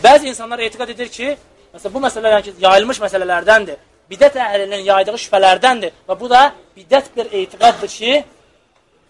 Bəzi insanlar etiqad edir ki, məsələn, bu məsələlər ki, yayılmış məsələlərdəndir. Bidət əhlinin yaydığı şübhələrdəndir. Və bu da bidət bir etiqaddır ki,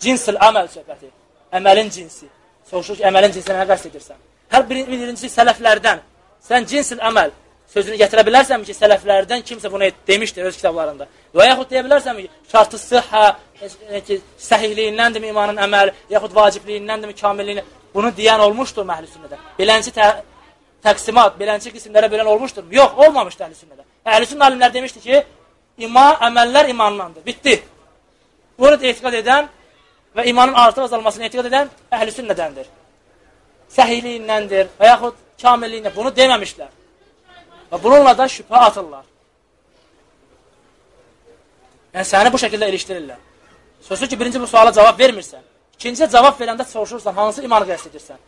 cinsil əməl söhbəti, əməlin cinsi. Soruşur ki, əməlin cinsinə nə qəst edirsən? Hər bir, birincisi sələflərdən. Sən cinsil əməl sözünü gətirə bilərsənmi ki, sələflərdən kimsə bunu demişdir öz kitablarında? Və yaxud deyə bilərsənmi ki, şartı sıhhə, e, ki, səhihliyindəndirmi imanın əməl, yaxud vacibliyindəndirmi kamilliyini? Bunu deyən olmuşdur məhl sünnədə. Təqsimat, belənci qismlərə bilən olmuşdur. Yox, olmamışdır əhl sünnədə. Əhl sünnə alimlər demişdi ki, iman, əməllər imanlandır. Bitdi. Bunu etiqad edən və imanın artıq azalmasını etiqad edən əhl sünnədəndir. Səhihliyindəndir və yaxud kamilliyində bunu deməmişlər. Və bununla da şübhə atırlar. Yəni, səni bu şəkildə ilişdirirlər. Sözü ki, birinci bu suala cavab vermirsən. İkinciyə cavab verəndə soruşursan, hansı imanı qəst edirsən?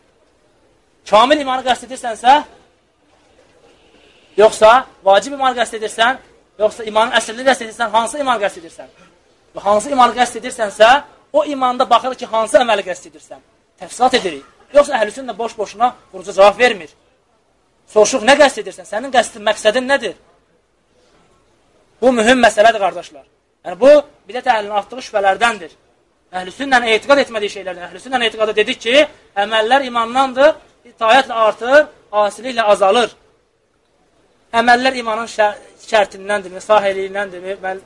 Kamil imanı qəst edirsənsə, yoxsa vacib imanı qəst edirsən, yoxsa imanın əslini qəst edirsən, hansı imanı qəst edirsən? Və hansı imanı qəst edirsənsə, o imanda baxır ki, hansı əməli qəst edirsən? Təfsilat edirik. Yoxsa əhlüsün də boş-boşuna qurucu cavab vermir. Soruşuq, nə qəst edirsən? Sənin qəsdin, məqsədin nədir? Bu mühüm məsələdir, qardaşlar. Yəni, bu, bidət əhlinin atdığı şübhələrdəndir. Əhlüsünlə etiqad etmədiyi şeylərdən. Əhlüsünlə etiqada dedik ki, əməllər imandandır, itayətlə artır, asiliklə azalır. Əməllər imanın şərtindəndir, sahiliyindəndir,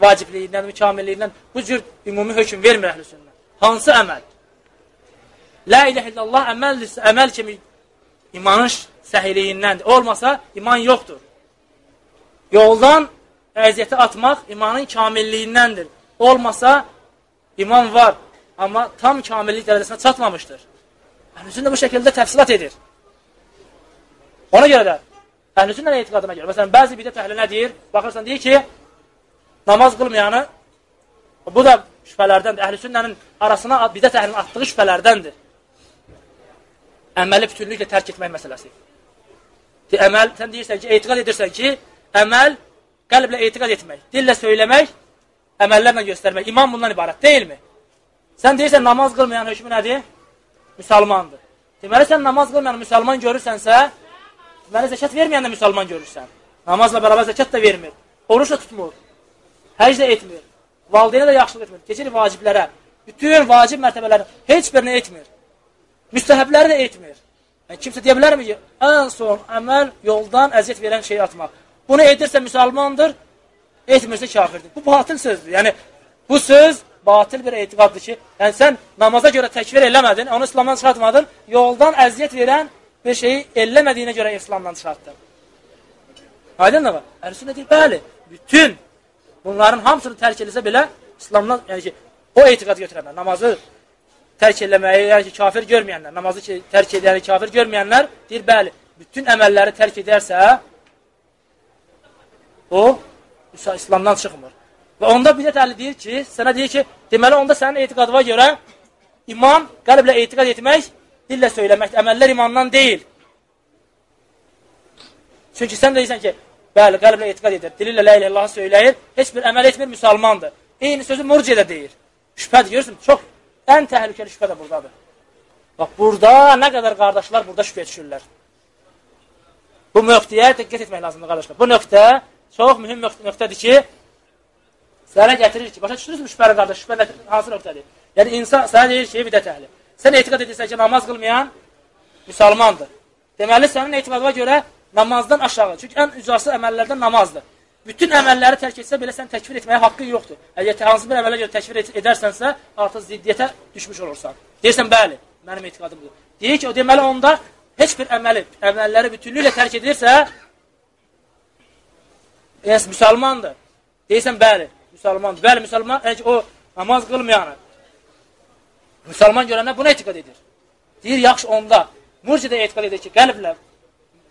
vacibliyindəndir, kamilliyindəndir. Bu cür ümumi hökum vermir əhlüsünlə. Hansı əməl? La ilə illallah əməldirsə, əməl kimi imanın səhiliyindəndir. Olmasa iman yoxdur. Yoldan əziyyəti atmaq imanın kamilliyindəndir. Olmasa iman var, amma tam kamillik dərəcəsinə çatmamışdır. Əhlüsün də bu şəkildə təfsilat edir. Ona görə də əhlüsün də etiqadıma görə. Məsələn, bəzi bidət əhli nə deyir? Baxırsan, deyir ki, namaz qılmayanı, bu da şübhələrdəndir. Əhlüsünnənin arasına bidət əhlinin atdığı şübhələrdəndir. Əməli bütünlüklə tərk etmək məsələsi. Əməl, sən deyirsən ki, etiqad edirsən ki, əməl qəlblə etiqad etmək, dillə söyləmək, əməllərlə göstərmək. İman bundan ibarət deyilmi? Sən deyirsən, namaz qılmayan hökmü nədir? Müsəlmandır. Deməli, sən namaz qılmayan müsəlman görürsənsə, deməli, zəkat verməyən də müsəlman görürsən. Namazla bərabər zəkat da vermir. Oruç da tutmur. Həc də etmir. Valideynə də yaxşılıq etmir. Keçir vaciblərə. Bütün vacib mərtəbələri heç birini etmir. Müstəhəbləri də etmir. Yəni, kimsə deyə bilərmi ki, ən son əməl yoldan əziyyət verən şeyi atmaq. Bunu edirsə müsəlmandır, etmirsə kafirdir. Bu batıl sözdür. Yəni, bu söz batil bir etiqaddır ki, yəni sən namaza görə təkvir eləmədin, onu İslamdan çıxartmadın, yoldan əziyyət verən bir şeyi eləmədiyinə görə İslamdan çıxartdın. Aydın da var. Əhlüsünnə deyir, bəli, bütün bunların hamısını tərk eləsə belə İslamdan, yəni ki, o etiqad götürənlər, namazı tərk eləməyi, yəni ki, kafir görməyənlər, namazı ki, tərk edəni kafir görməyənlər deyir, bəli, bütün əməlləri tərk edərsə, o, İslamdan çıxmır. Və onda bidət əli deyir ki, sənə deyir ki, deməli, onda sənin etiqadıva görə iman, qəlblə etiqad etmək, dillə söyləmək, əməllər imandan deyil. Çünki sən deyirsən ki, bəli, qəlblə etiqad edir, dili ilə lə ilə Allahı söyləyir, heç bir əməl etmir, müsəlmandır. Eyni sözü murciyə də deyir. Şübhədir, görürsün, çox Ən təhlükəli şübhə də buradadır. Bax, burada nə qədər qardaşlar burada şübhə düşürlər. Bu nöqtəyə diqqət etmək lazımdır, qardaşlar. Bu nöqtə çox mühüm nöqtədir ki, sənə gətirir ki, başa düşürürsün şübhəli qardaş, şübhə hansı nöqtədir? Yəni, insan sənə deyir ki, bidət əhli. Sən etiqad edirsən ki, namaz qılmayan müsəlmandır. Deməli, sənin etiqadına görə namazdan aşağı. Çünki ən ücası əməllərdən namazdır bütün əməlləri tərk etsə belə sən təkfir etməyə haqqın yoxdur. Əgər hansı bir əmələ görə təkfir edərsənsə, artıq ziddiyyətə düşmüş olursan. Deyirsən, bəli, mənim etiqadım budur. Deyir ki, o deməli onda heç bir əməli, əməlləri bütünlüklə tərk edirsə, yəni müsəlmandır. Deyirsən, bəli, müsəlmandır. Bəli, müsəlman, yəni o namaz qılmayanı, müsəlman görənə buna etiqad edir. Deyir, yaxşı onda, murci də etiqad edir ki, qəlblə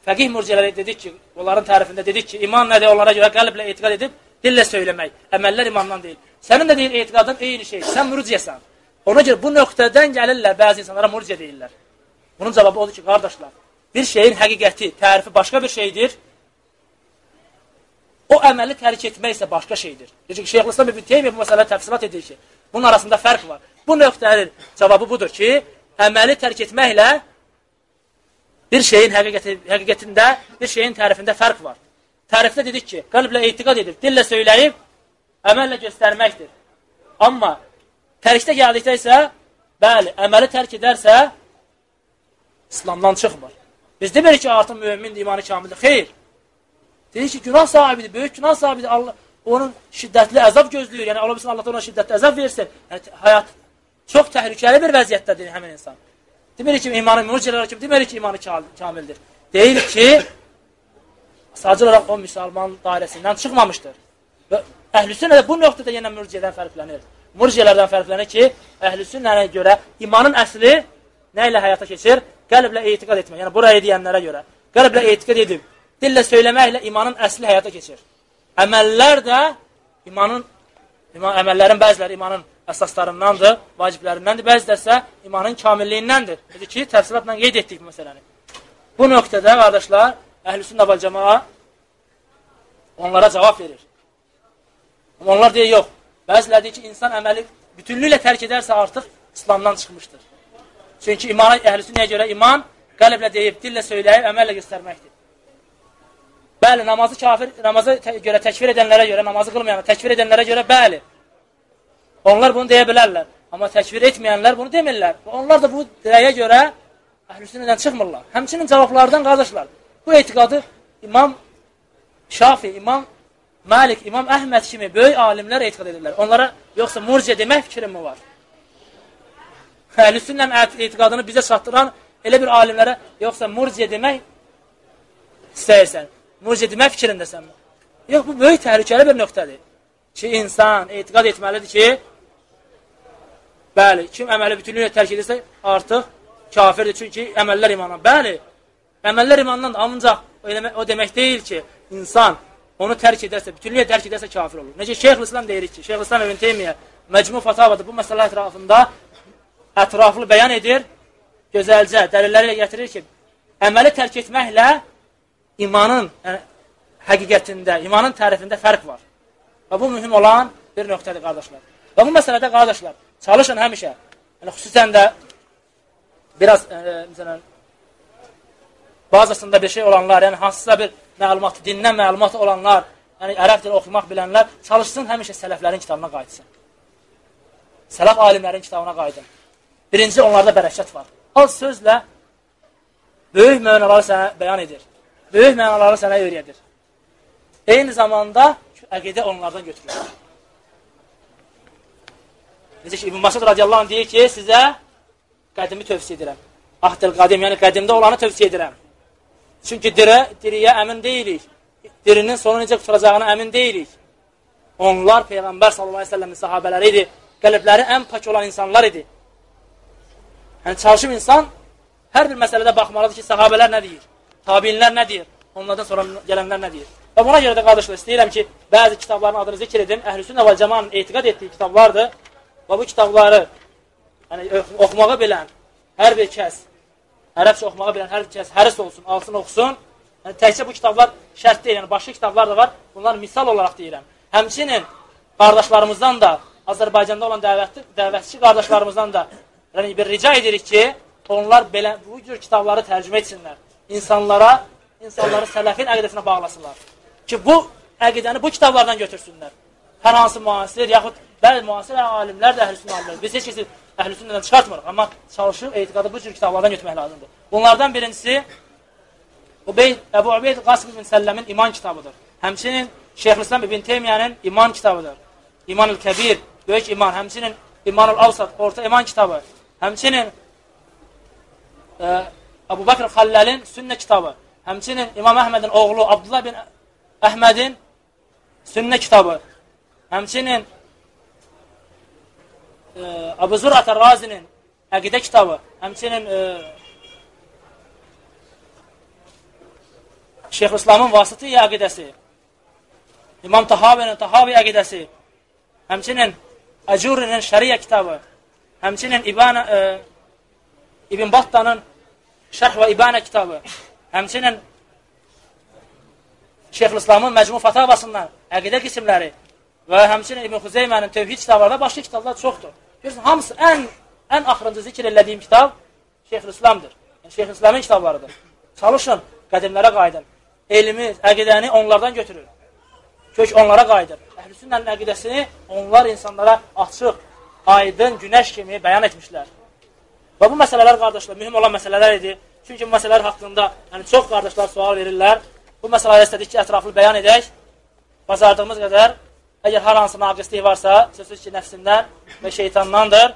Fəqih murciələri dedik ki, onların tərifində dedik ki, iman nədir onlara görə qəlblə etiqad edib, dillə söyləmək. Əməllər imandan deyil. Sənin də deyil etiqadın eyni şey. Sən murciyəsən. Ona görə bu nöqtədən gəlirlər bəzi insanlara murciyə deyirlər. Bunun cavabı odur ki, qardaşlar, bir şeyin həqiqəti, tərifi başqa bir şeydir. O əməli tərk etmək isə başqa şeydir. Çünki Şeyxülislam İbn Teymiyyə bu məsələdə təfsilat edir ki, bunun arasında fərq var. Bu nöqtənin cavabı budur ki, əməli tərk etməklə bir şeyin həqiqəti, həqiqətində, bir şeyin tərifində fərq var. Tərifdə dedik ki, qəlblə etiqad edib, dillə söyləyib, əməllə göstərməkdir. Amma tərkdə gəldikdə isə, bəli, əməli tərk edərsə, İslamdan çıxmır. Biz demirik ki, artıq mümindir, imanı kamildir. Xeyr. Deyir ki, günah sahibidir, böyük günah sahibidir. Allah onun şiddətli əzab gözləyir. Yəni, Allah bilsin, Allah ona şiddətli əzab versin. Yəni, həyat çox təhlükəli bir vəziyyətdədir həmin insan. Demirik ki, imanı mürciələr kimi, demirik ki, imanı kamildir. Deyir ki, sadəcə olaraq o müsəlman dairəsindən çıxmamışdır. Və əhlüsünə də bu nöqtədə yenə mürciədən fərqlənir. Mürciələrdən fərqlənir ki, əhlüsünə görə imanın əsli nə ilə həyata keçir? Qəlblə etiqad etmək. Yəni, buraya deyənlərə görə. Qəlblə etiqad edib, dillə söyləməklə imanın əsli həyata keçir. Əməllər də imanın, iman, əməllərin bəziləri imanın əsaslarındandır, vaciblərindəndir, bəziləri isə imanın kamilliyindəndir. Necə ki, təfsilatla qeyd etdik bu məsələni. Bu nöqtədə, qardaşlar, əhlüsün və cəmaa onlara cavab verir. Amma onlar deyir, yox. Bəziləri deyir ki, insan əməli bütünlüklə tərk edərsə artıq İslamdan çıxmışdır. Çünki imana əhlüsün nəyə görə? İman qəlblə deyib, dillə söyləyib, əməllə göstərməkdir. Bəli, namazı kafir, namazı görə təkfir edənlərə görə, namazı qılmayanlara təkfir edənlərə görə bəli. Onlar bunu deyə bilərlər. Amma təkfir etməyənlər bunu demirlər. Onlar da bu deyə görə əhlüsünnədən çıxmırlar. Həmçinin cavablardan qardaşlar, bu etiqadı İmam Şafi, İmam Malik, İmam Əhməd kimi böyük alimlər etiqad edirlər. Onlara yoxsa murciə demək fikrim mi var? Əhlüsünnə etiqadını bizə çatdıran elə bir alimlərə yoxsa murciə demək istəyirsən murciə demək fikrindəsənmi? Yox, bu böyük təhlükəli bir nöqtədir. Ki, insan etiqad etməlidir ki, bəli, kim əməli bütünlüylə tərk edirsə, artıq kafirdir. Çünki əməllər imandan. Bəli, əməllər imandan ancaq o demək deyil ki, insan onu tərk edərsə, bütünlüyə tərk edərsə kafir olur. Necə Şeyx İslam deyirik ki, Şeyx İslam İbn Teymiyyə Məcmu Fatavada bu məsələ ətrafında ətraflı bəyan edir, gözəlcə, dəlilləri ilə gətirir ki, əməli tərk etməklə imanın yəni, həqiqətində, imanın tərifində fərq var. Və bu mühüm olan bir nöqtədir, qardaşlar. Və bu məsələdə, qardaşlar, çalışın həmişə, yəni, xüsusən də biraz, e, məsələn, bazısında bir şey olanlar, yəni hansısa bir məlumat, dindən məlumat olanlar, yəni ərəb dili oxumaq bilənlər, çalışsın həmişə sələflərin kitabına qayıtsın. Sələf alimlərin kitabına qayıdın. Birinci, onlarda bərəkət var. Az sözlə böyük mənaları sənə bəyan edir böyük mənaları sənə öyrədir. Eyni zamanda əqidə onlardan götürülür. Necə ki, İbn Masud radiyallahu anh deyir ki, sizə qədimi tövsiyə edirəm. Ahdil qadim, yəni qədimdə olanı tövsiyə edirəm. Çünki dirə, diriyə əmin deyilik. Dirinin sonu necə quturacağına əmin deyilik. Onlar Peyğəmbər sellemin sahabələri idi. Qəlbləri ən pak olan insanlar idi. Yəni, çalışıb insan hər bir məsələdə baxmalıdır ki, sahabələr nə deyir? Tabinlər nə deyir? Onlardan sonra gələnlər nə deyir? Və buna görə də qardaşlar istəyirəm ki, bəzi kitabların adını zikr edim. Əhlüsünnə və cəmanın etiqad etdiyi kitablardır. Və bu kitabları yəni, oxumağı bilən hər bir kəs, ərəbcə oxumağı bilən hər bir kəs həris olsun, alsın, oxusun. Yəni, təkcə bu kitablar şərt deyil, yəni başqa kitablar da var. Bunlar misal olaraq deyirəm. Həmçinin qardaşlarımızdan da, Azərbaycanda olan dəvətli, dəvətçi qardaşlarımızdan da yəni, bir rica edirik ki, onlar belə bu cür kitabları tərcümə etsinlər insanlara, insanları sələfin əqidəsinə bağlasınlar. Ki, bu əqidəni bu kitablardan götürsünlər. Hər hansı müasir, yaxud bəzi müasir alimlər də əhlüsün alimlər. Biz heç kəsi əhlüsündən çıxartmırıq, amma çalışır etiqadı bu cür kitablardan götürmək lazımdır. Bunlardan birincisi, Ubey, Əbu Ubeyd Qasım ibn Səlləmin iman kitabıdır. Həmçinin Şeyxülislam ibn Teymiyənin iman kitabıdır. İman-ül Kəbir, böyük iman. Həmçinin İman-ül Avsat, orta iman kitabı. Həmçinin e, Əbu Bakr Xəlləlin sünnə kitabı, həmçinin İmam Əhmədin oğlu Abdullah bin Əhmədin sünnə kitabı, həmçinin e, Əbu Zurat Razinin əqidə kitabı, həmçinin e, Şeyx İslamın vasıtı əqidəsi, İmam Tahavinin Tahavi əqidəsi, həmçinin Əcurinin şəriyə kitabı, həmçinin İbana, e, İbn Battanın Şərh və İbanə kitabı, həmçinin Şeyx İslamın Məcmu Fatavasından əqidə qismləri və həmçinin İbn Xuzeymənin Tövhid kitabları və başqa kitablar çoxdur. Görürsən, hamısı ən, ən axırıncı zikr elədiyim kitab Şeyx İslamdır. Yəni, Şeyx İslamın kitablarıdır. Çalışın, qədimlərə qayıdın. Elmi, əqidəni onlardan götürün. Kök onlara qayıdır. Əhl-i sünnənin əqidəsini onlar insanlara açıq, aydın, günəş kimi bəyan etmişlər. Və bu məsələlər, qardaşlar, mühüm olan məsələlər idi. Çünki bu məsələlər haqqında yəni, çox qardaşlar sual verirlər. Bu məsələləri istədik ki, ətraflı bəyan edək. Bacardığımız qədər, əgər hər hansı naqislik varsa, sözsüz ki, nəfsindən və şeytandandır.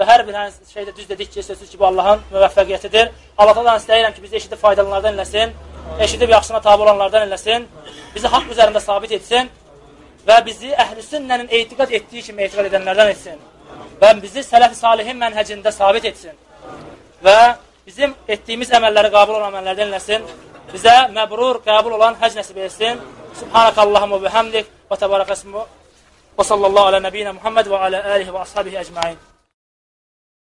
Və hər bir şeydə düz dedik ki, sözsüz ki, bu Allahın müvəffəqiyyətidir. Allahdan istəyirəm ki, bizi eşidib faydalanlardan eləsin, eşidib yaxşına tabi olanlardan eləsin, bizi haqq üzərində sabit etsin və bizi əhl-i sünnənin eytiqat etdiyi kimi eytiqat edənlərdən etsin və bizi sələf-i salihin mənhəcində sabit etsin və bizim etdiyimiz əməlləri qabul olan əməllərdən eləsin, bizə məbrur, qəbul olan həc nəsib etsin. Subhanakallahumma və həmdik və təbarək əsmu və sallallahu alə nəbiyyina Muhammed və alə əlihi və ashabihi əcmain.